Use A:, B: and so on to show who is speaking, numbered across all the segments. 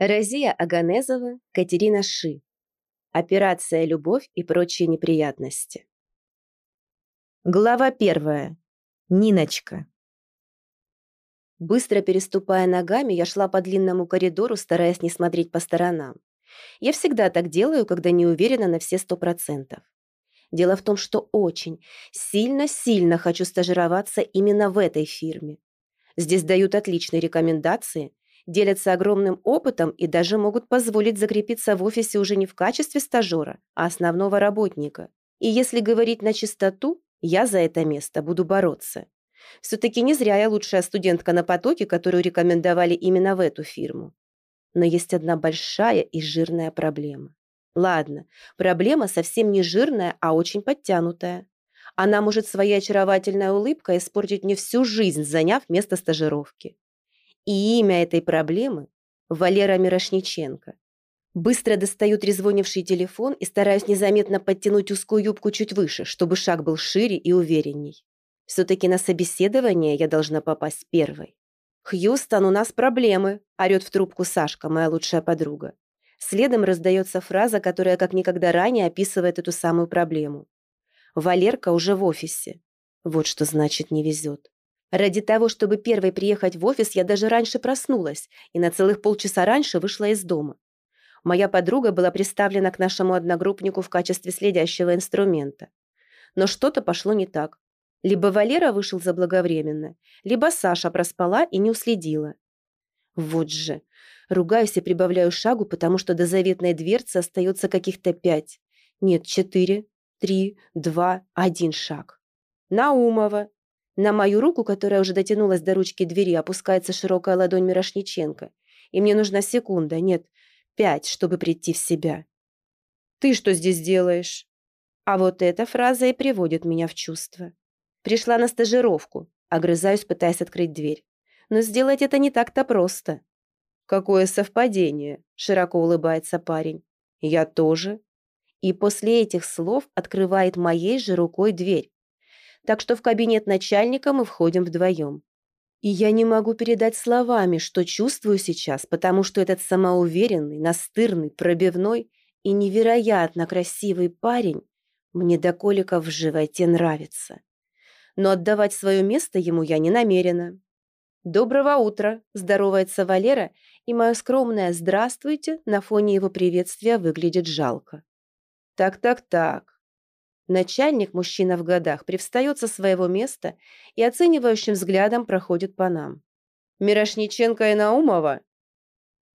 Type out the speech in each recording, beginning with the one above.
A: Розия Аганезова, Катерина Ши. Операция «Любовь и прочие неприятности». Глава первая. Ниночка. Быстро переступая ногами, я шла по длинному коридору, стараясь не смотреть по сторонам. Я всегда так делаю, когда не уверена на все сто процентов. Дело в том, что очень, сильно-сильно хочу стажироваться именно в этой фирме. Здесь дают отличные рекомендации, делятся огромным опытом и даже могут позволить закрепиться в офисе уже не в качестве стажера, а основного работника. И если говорить на чистоту, я за это место буду бороться. Все-таки не зря я лучшая студентка на потоке, которую рекомендовали именно в эту фирму. Но есть одна большая и жирная проблема. Ладно, проблема совсем не жирная, а очень подтянутая. Она может своей очаровательной улыбкой испортить мне всю жизнь, заняв место стажировки. И имя этой проблемы – Валера Мирошниченко. Быстро достаю трезвонивший телефон и стараюсь незаметно подтянуть узкую юбку чуть выше, чтобы шаг был шире и уверенней. Все-таки на собеседование я должна попасть первой. «Хьюстон, у нас проблемы», – орёт в трубку Сашка, моя лучшая подруга. Следом раздается фраза, которая как никогда ранее описывает эту самую проблему. Валерка уже в офисе. Вот что значит не везет. Ради того, чтобы первой приехать в офис, я даже раньше проснулась и на целых полчаса раньше вышла из дома. Моя подруга была представлена к нашему одногруппнику в качестве следящего инструмента. Но что-то пошло не так. Либо Валера вышел заблаговременно, либо Саша проспала и не уследила. Вот же. Ругаюсь и прибавляю шагу, потому что до заветной дверцы остается каких-то пять. Нет, четыре, три, два, один шаг. Наумова, на мою руку, которая уже дотянулась до ручки двери, опускается широкая ладонь Мирошниченко. И мне нужна секунда, нет, пять, чтобы прийти в себя. «Ты что здесь делаешь?» А вот эта фраза и приводит меня в чувство. Пришла на стажировку, огрызаюсь, пытаясь открыть дверь. Но сделать это не так-то просто. «Какое совпадение!» – широко улыбается парень. «Я тоже». И после этих слов открывает моей же рукой дверь так что в кабинет начальника мы входим вдвоем. И я не могу передать словами, что чувствую сейчас, потому что этот самоуверенный, настырный, пробивной и невероятно красивый парень мне до коликов в животе нравится. Но отдавать свое место ему я не намерена. «Доброго утра!» – здоровается Валера, и мое скромное «здравствуйте» на фоне его приветствия выглядит жалко. «Так-так-так, Начальник, мужчина в годах, привстает со своего места и оценивающим взглядом проходит по нам. «Мирошниченко и Наумова?»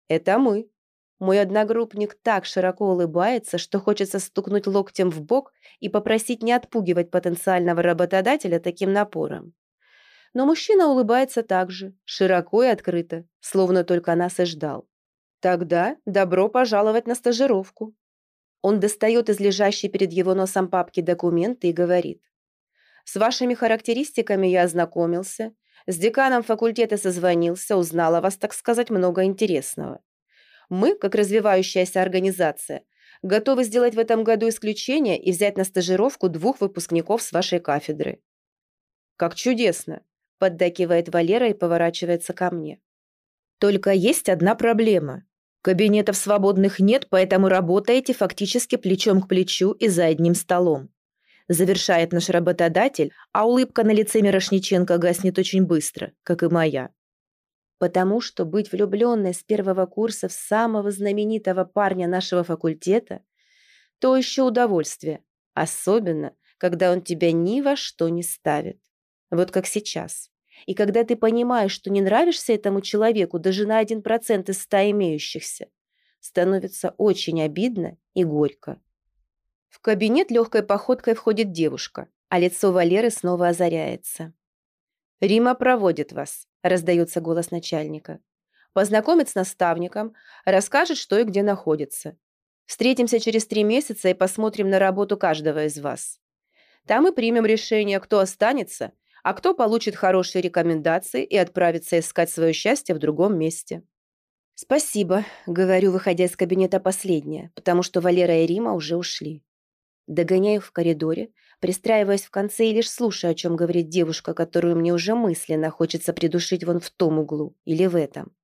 A: «Это мы». Мой одногруппник так широко улыбается, что хочется стукнуть локтем в бок и попросить не отпугивать потенциального работодателя таким напором. Но мужчина улыбается также, широко и открыто, словно только нас и ждал. «Тогда добро пожаловать на стажировку». Он достает из лежащей перед его носом папки документы и говорит. «С вашими характеристиками я ознакомился, с деканом факультета созвонился, узнал о вас, так сказать, много интересного. Мы, как развивающаяся организация, готовы сделать в этом году исключение и взять на стажировку двух выпускников с вашей кафедры». «Как чудесно!» – поддакивает Валера и поворачивается ко мне. «Только есть одна проблема. Кабинетов свободных нет, поэтому работаете фактически плечом к плечу и за одним столом. Завершает наш работодатель, а улыбка на лице Мирошниченко гаснет очень быстро, как и моя. Потому что быть влюбленной с первого курса в самого знаменитого парня нашего факультета – то еще удовольствие, особенно, когда он тебя ни во что не ставит. Вот как сейчас. И когда ты понимаешь, что не нравишься этому человеку даже на один процент из ста имеющихся, становится очень обидно и горько. В кабинет легкой походкой входит девушка, а лицо Валеры снова озаряется. «Рима проводит вас», – раздается голос начальника. «Познакомит с наставником, расскажет, что и где находится. Встретимся через три месяца и посмотрим на работу каждого из вас. Там и примем решение, кто останется, а кто получит хорошие рекомендации и отправится искать свое счастье в другом месте. «Спасибо», — говорю, выходя из кабинета последняя, потому что Валера и Рима уже ушли. Догоняю в коридоре, пристраиваясь в конце и лишь слушаю, о чем говорит девушка, которую мне уже мысленно хочется придушить вон в том углу или в этом.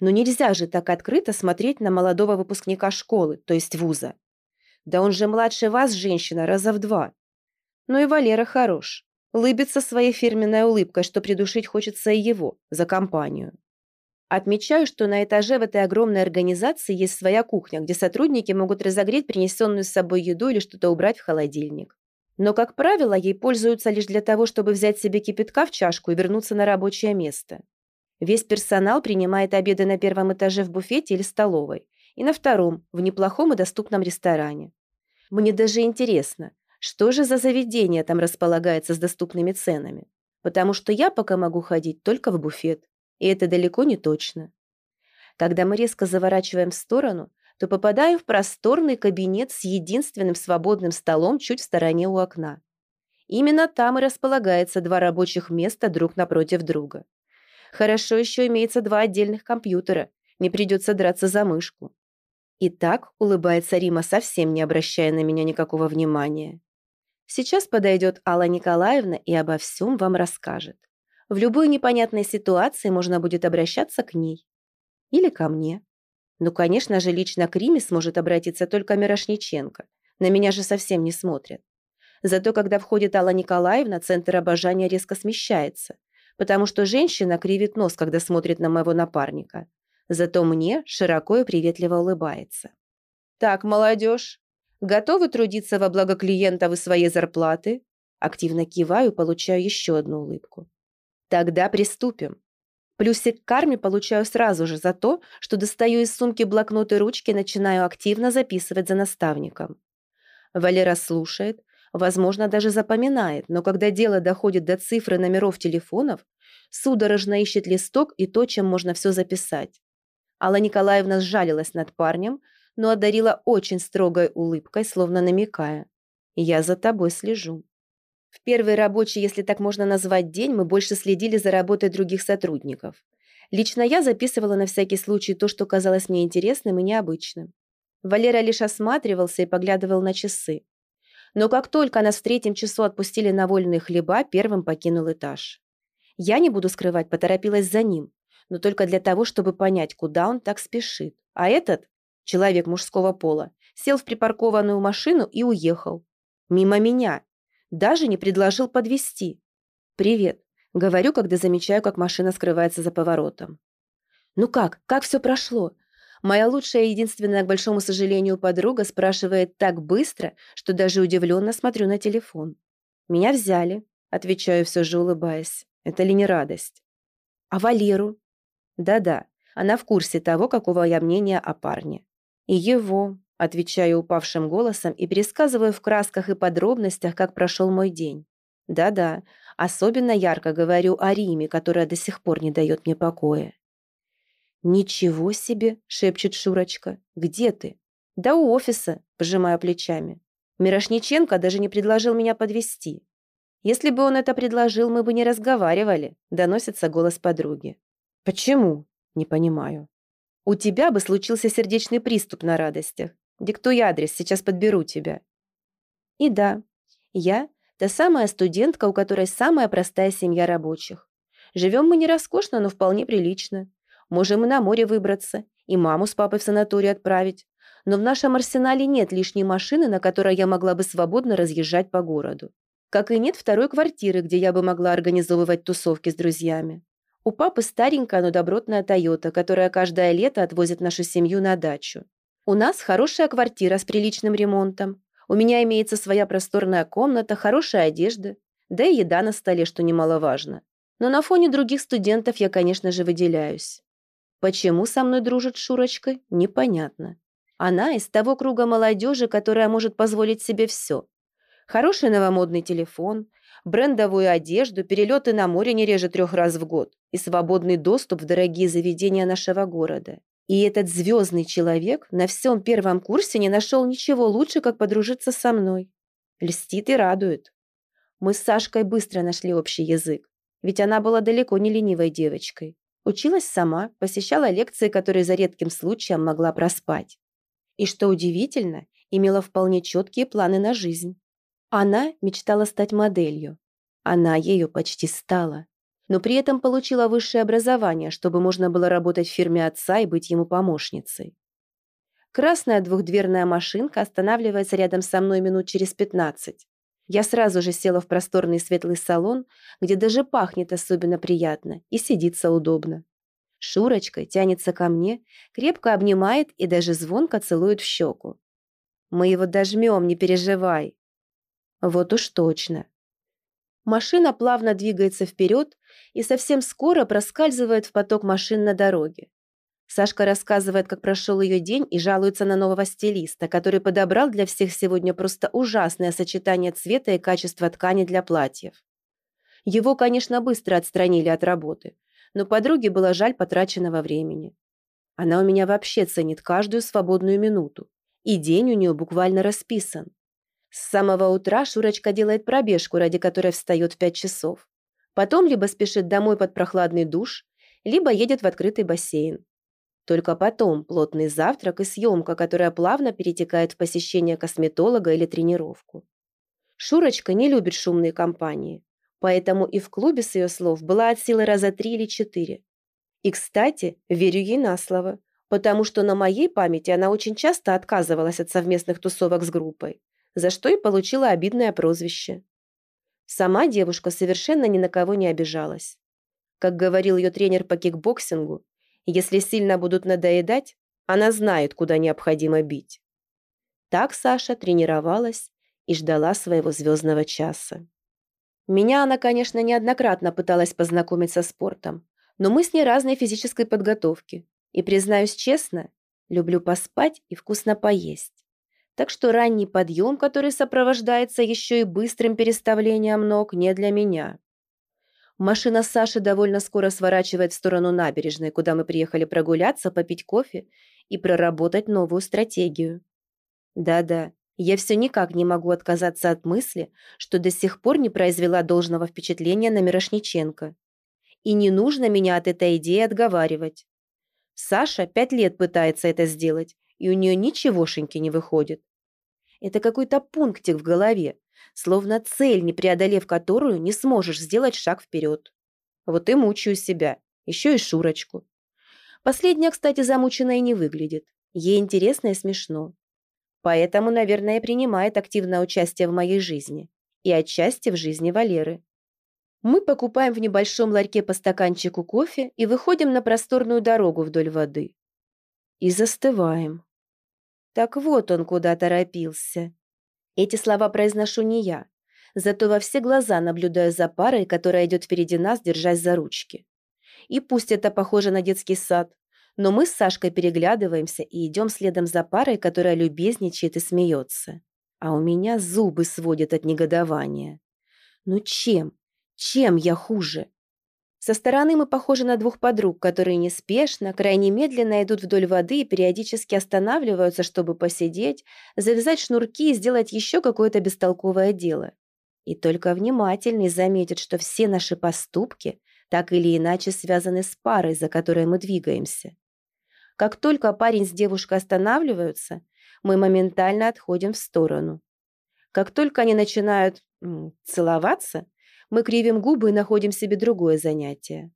A: Но нельзя же так открыто смотреть на молодого выпускника школы, то есть вуза. Да он же младше вас, женщина, раза в два. Ну и Валера хорош. Лыбится своей фирменной улыбкой, что придушить хочется и его, за компанию. Отмечаю, что на этаже в этой огромной организации есть своя кухня, где сотрудники могут разогреть принесенную с собой еду или что-то убрать в холодильник. Но, как правило, ей пользуются лишь для того, чтобы взять себе кипятка в чашку и вернуться на рабочее место. Весь персонал принимает обеды на первом этаже в буфете или столовой, и на втором, в неплохом и доступном ресторане. Мне даже интересно, что же за заведение там располагается с доступными ценами, потому что я пока могу ходить только в буфет, и это далеко не точно. Когда мы резко заворачиваем в сторону, то попадаю в просторный кабинет с единственным свободным столом чуть в стороне у окна. Именно там и располагается два рабочих места друг напротив друга. Хорошо еще имеется два отдельных компьютера, не придется драться за мышку. И так улыбается Рима, совсем не обращая на меня никакого внимания. Сейчас подойдет Алла Николаевна и обо всем вам расскажет. В любой непонятной ситуации можно будет обращаться к ней. Или ко мне. Ну, конечно же, лично к Риме сможет обратиться только Мирошниченко. На меня же совсем не смотрят. Зато когда входит Алла Николаевна, центр обожания резко смещается, потому что женщина кривит нос, когда смотрит на моего напарника. Зато мне широко и приветливо улыбается. «Так, молодежь, готовы трудиться во благо клиентов и своей зарплаты?» Активно киваю, получаю еще одну улыбку. «Тогда приступим. Плюсик к карме получаю сразу же за то, что достаю из сумки блокнот и ручки и начинаю активно записывать за наставником. Валера слушает, возможно, даже запоминает, но когда дело доходит до цифры номеров телефонов, судорожно ищет листок и то, чем можно все записать. Алла Николаевна сжалилась над парнем, но одарила очень строгой улыбкой, словно намекая. «Я за тобой слежу». В первый рабочий, если так можно назвать, день мы больше следили за работой других сотрудников. Лично я записывала на всякий случай то, что казалось мне интересным и необычным. Валера лишь осматривался и поглядывал на часы. Но как только нас в третьем часу отпустили на вольные хлеба, первым покинул этаж. Я не буду скрывать, поторопилась за ним, но только для того, чтобы понять, куда он так спешит. А этот, человек мужского пола, сел в припаркованную машину и уехал. Мимо меня, даже не предложил подвести. «Привет», — говорю, когда замечаю, как машина скрывается за поворотом. «Ну как? Как все прошло?» Моя лучшая и единственная, к большому сожалению, подруга спрашивает так быстро, что даже удивленно смотрю на телефон. «Меня взяли», — отвечаю все же улыбаясь. «Это ли не радость?» «А Валеру?» «Да-да, она в курсе того, какого я мнения о парне. И его, Отвечаю упавшим голосом и пересказываю в красках и подробностях, как прошел мой день. Да-да, особенно ярко говорю о Риме, которая до сих пор не дает мне покоя. «Ничего себе!» — шепчет Шурочка. «Где ты?» «Да у офиса», — пожимаю плечами. Мирошниченко даже не предложил меня подвести. Если бы он это предложил, мы бы не разговаривали, доносится голос подруги. Почему? Не понимаю. У тебя бы случился сердечный приступ на радостях. Диктуй адрес, сейчас подберу тебя». И да, я – та самая студентка, у которой самая простая семья рабочих. Живем мы не роскошно, но вполне прилично. Можем и на море выбраться, и маму с папой в санаторий отправить. Но в нашем арсенале нет лишней машины, на которой я могла бы свободно разъезжать по городу. Как и нет второй квартиры, где я бы могла организовывать тусовки с друзьями. У папы старенькая, но добротная Тойота, которая каждое лето отвозит нашу семью на дачу. У нас хорошая квартира с приличным ремонтом. У меня имеется своя просторная комната, хорошая одежда, да и еда на столе, что немаловажно. Но на фоне других студентов я, конечно же, выделяюсь. Почему со мной дружит Шурочка, непонятно. Она из того круга молодежи, которая может позволить себе все. Хороший новомодный телефон, брендовую одежду, перелеты на море не реже трех раз в год и свободный доступ в дорогие заведения нашего города. И этот звездный человек на всем первом курсе не нашел ничего лучше, как подружиться со мной. Льстит и радует. Мы с Сашкой быстро нашли общий язык, ведь она была далеко не ленивой девочкой. Училась сама, посещала лекции, которые за редким случаем могла проспать. И, что удивительно, имела вполне четкие планы на жизнь. Она мечтала стать моделью. Она ею почти стала. но при этом получила высшее образование, чтобы можно было работать в фирме отца и быть ему помощницей. Красная двухдверная машинка останавливается рядом со мной минут через 15. Я сразу же села в просторный светлый салон, где даже пахнет особенно приятно и сидится удобно. Шурочка тянется ко мне, крепко обнимает и даже звонко целует в щеку. Мы его дожмем, не переживай. Вот уж точно. Машина плавно двигается вперед и совсем скоро проскальзывает в поток машин на дороге. Сашка рассказывает, как прошел ее день и жалуется на нового стилиста, который подобрал для всех сегодня просто ужасное сочетание цвета и качества ткани для платьев. Его, конечно, быстро отстранили от работы, но подруге было жаль потраченного времени. Она у меня вообще ценит каждую свободную минуту, и день у нее буквально расписан. С самого утра Шурочка делает пробежку, ради которой встает в пять часов. Потом либо спешит домой под прохладный душ, либо едет в открытый бассейн. Только потом плотный завтрак и съемка, которая плавно перетекает в посещение косметолога или тренировку. Шурочка не любит шумные компании, поэтому и в клубе с ее слов была от силы раза три или четыре. И, кстати, верю ей на слово, потому что на моей памяти она очень часто отказывалась от совместных тусовок с группой, за что и получила обидное прозвище. Сама девушка совершенно ни на кого не обижалась. Как говорил ее тренер по кикбоксингу, если сильно будут надоедать, она знает, куда необходимо бить. Так Саша тренировалась и ждала своего звездного часа. Меня она, конечно, неоднократно пыталась познакомить со спортом, но мы с ней разной физической подготовки. И, признаюсь честно, люблю поспать и вкусно поесть. Так что ранний подъем, который сопровождается еще и быстрым переставлением ног, не для меня. Машина Саши довольно скоро сворачивает в сторону набережной, куда мы приехали прогуляться, попить кофе и проработать новую стратегию. Да-да, я все никак не могу отказаться от мысли, что до сих пор не произвела должного впечатления на Мирошниченко. И не нужно меня от этой идеи отговаривать. Саша пять лет пытается это сделать, и у нее ничегошеньки не выходит. Это какой-то пунктик в голове, словно цель, не преодолев которую, не сможешь сделать шаг вперед. Вот и мучаю себя, еще и Шурочку. Последняя, кстати, замученная не выглядит. Ей интересно и смешно. Поэтому, наверное, принимает активное участие в моей жизни. И отчасти в жизни Валеры. Мы покупаем в небольшом ларьке по стаканчику кофе и выходим на просторную дорогу вдоль воды. И застываем. Так вот он куда торопился. Эти слова произношу не я, зато во все глаза наблюдаю за парой, которая идет впереди нас, держась за ручки. И пусть это похоже на детский сад, но мы с Сашкой переглядываемся и идем следом за парой, которая любезничает и смеется. А у меня зубы сводят от негодования. Ну чем? Чем я хуже? Со стороны мы похожи на двух подруг, которые неспешно, крайне медленно идут вдоль воды и периодически останавливаются, чтобы посидеть, завязать шнурки и сделать еще какое-то бестолковое дело. И только внимательный заметит, что все наши поступки так или иначе связаны с парой, за которой мы двигаемся. Как только парень с девушкой останавливаются, мы моментально отходим в сторону. Как только они начинают целоваться, мы кривим губы и находим себе другое занятие.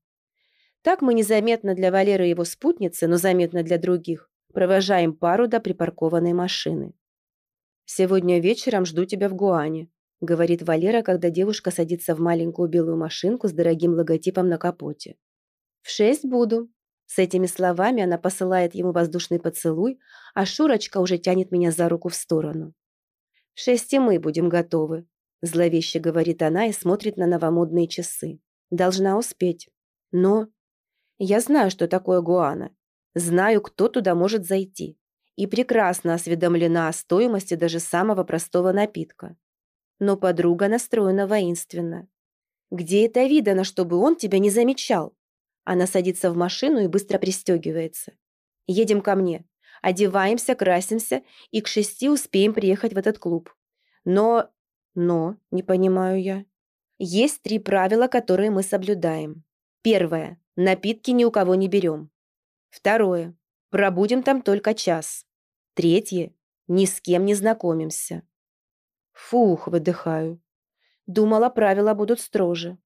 A: Так мы незаметно для Валеры и его спутницы, но заметно для других, провожаем пару до припаркованной машины. «Сегодня вечером жду тебя в Гуане», — говорит Валера, когда девушка садится в маленькую белую машинку с дорогим логотипом на капоте. «В шесть буду». С этими словами она посылает ему воздушный поцелуй, а Шурочка уже тянет меня за руку в сторону. «В шесть и мы будем готовы», Зловеще говорит она и смотрит на новомодные часы. Должна успеть. Но... Я знаю, что такое Гуана. Знаю, кто туда может зайти. И прекрасно осведомлена о стоимости даже самого простого напитка. Но подруга настроена воинственно. «Где это видано, чтобы он тебя не замечал?» Она садится в машину и быстро пристегивается. «Едем ко мне. Одеваемся, красимся и к шести успеем приехать в этот клуб. Но но, не понимаю я. Есть три правила, которые мы соблюдаем. Первое. Напитки ни у кого не берем. Второе. Пробудем там только час. Третье. Ни с кем не знакомимся. Фух, выдыхаю. Думала, правила будут строже.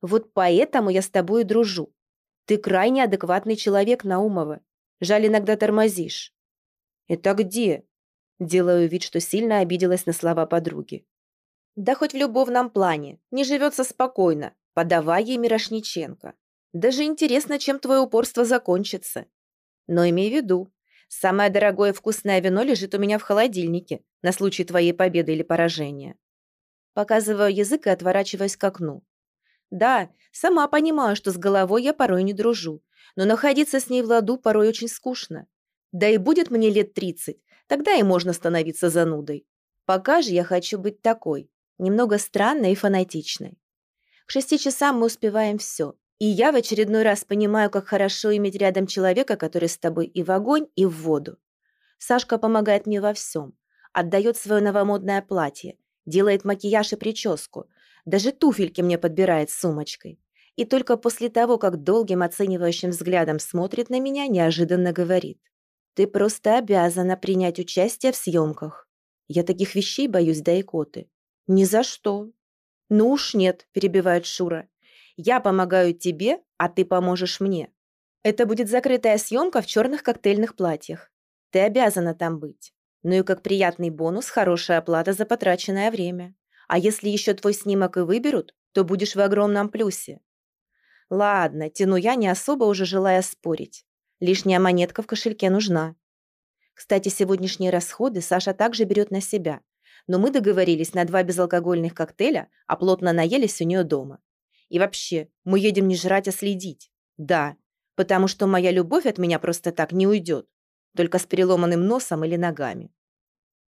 A: Вот поэтому я с тобой дружу. Ты крайне адекватный человек, Наумова. Жаль, иногда тормозишь». «Это где?» Делаю вид, что сильно обиделась на слова подруги. «Да хоть в любовном плане. Не живется спокойно. Подавай ей Мирошниченко. Даже интересно, чем твое упорство закончится. Но имей в виду, самое дорогое вкусное вино лежит у меня в холодильнике на случай твоей победы или поражения». Показываю язык и отворачиваюсь к окну. Да, сама понимаю, что с головой я порой не дружу, но находиться с ней в ладу порой очень скучно. Да и будет мне лет тридцать, тогда и можно становиться занудой. Пока же я хочу быть такой, немного странной и фанатичной. К шести часам мы успеваем все, и я в очередной раз понимаю, как хорошо иметь рядом человека, который с тобой и в огонь, и в воду. Сашка помогает мне во всем, отдает свое новомодное платье, делает макияж и прическу, даже туфельки мне подбирает с сумочкой. И только после того, как долгим оценивающим взглядом смотрит на меня, неожиданно говорит. «Ты просто обязана принять участие в съемках. Я таких вещей боюсь до икоты». «Ни за что». «Ну уж нет», – перебивает Шура. «Я помогаю тебе, а ты поможешь мне. Это будет закрытая съемка в черных коктейльных платьях. Ты обязана там быть. Ну и как приятный бонус – хорошая оплата за потраченное время. А если еще твой снимок и выберут, то будешь в огромном плюсе. Ладно, тяну я, не особо уже желая спорить. Лишняя монетка в кошельке нужна. Кстати, сегодняшние расходы Саша также берет на себя. Но мы договорились на два безалкогольных коктейля, а плотно наелись у нее дома. И вообще, мы едем не жрать, а следить. Да, потому что моя любовь от меня просто так не уйдет. Только с переломанным носом или ногами.